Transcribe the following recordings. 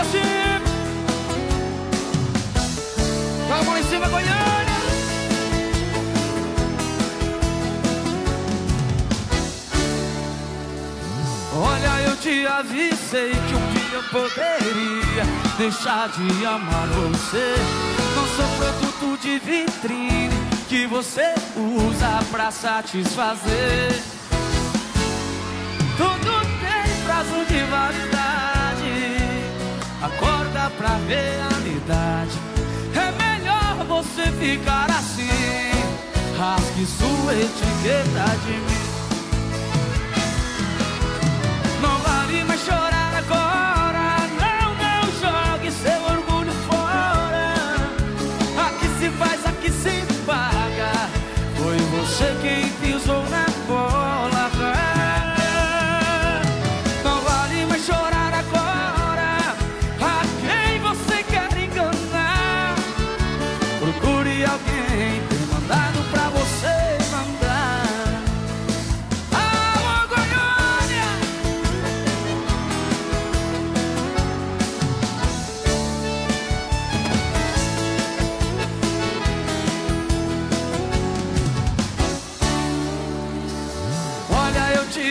assim. Vamos em cima, Goiânia. Olha, eu te avisei que um dia eu poderia deixar de amar você. Não sou produto de vitrine que você usa pra satisfazer. Tudo tem prazo de validade. Realidade. É melhor você ficar assim. Rasgue sua etiqueta de mim.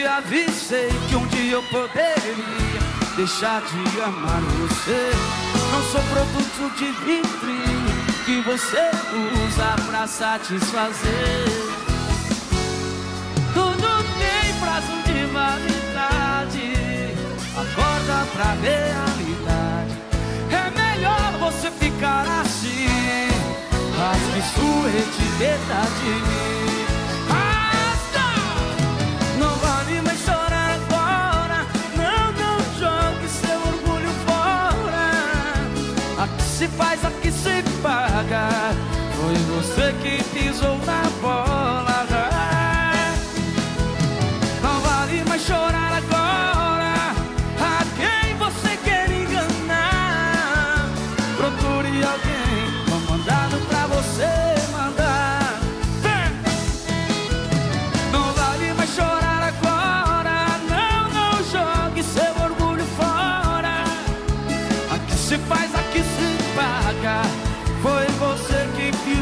Avisei que um dia eu poderia deixar de amar você. Não sou produto de vitrine que você usa pra satisfazer. Tudo tem prazo de validade. Acorda pra realidade. É melhor você ficar assim. Rasgue sua etiqueta de mim. Se faz, aqui se paga. Foi você que pisou na bola. Não vale mais chorar agora. A quem você quer enganar? Procure alguém com mandado pra você mandar. Não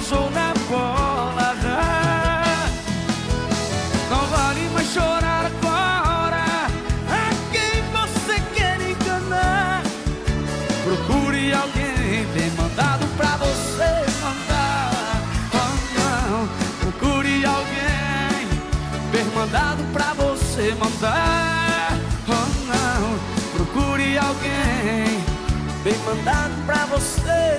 pisou na bola. Não vale mais chorar agora. A quem você quer enganar? Procure alguém bem mandado pra você mandar. Oh, não. Procure alguém bem mandado pra você mandar. Oh, não. Procure alguém bem mandado pra você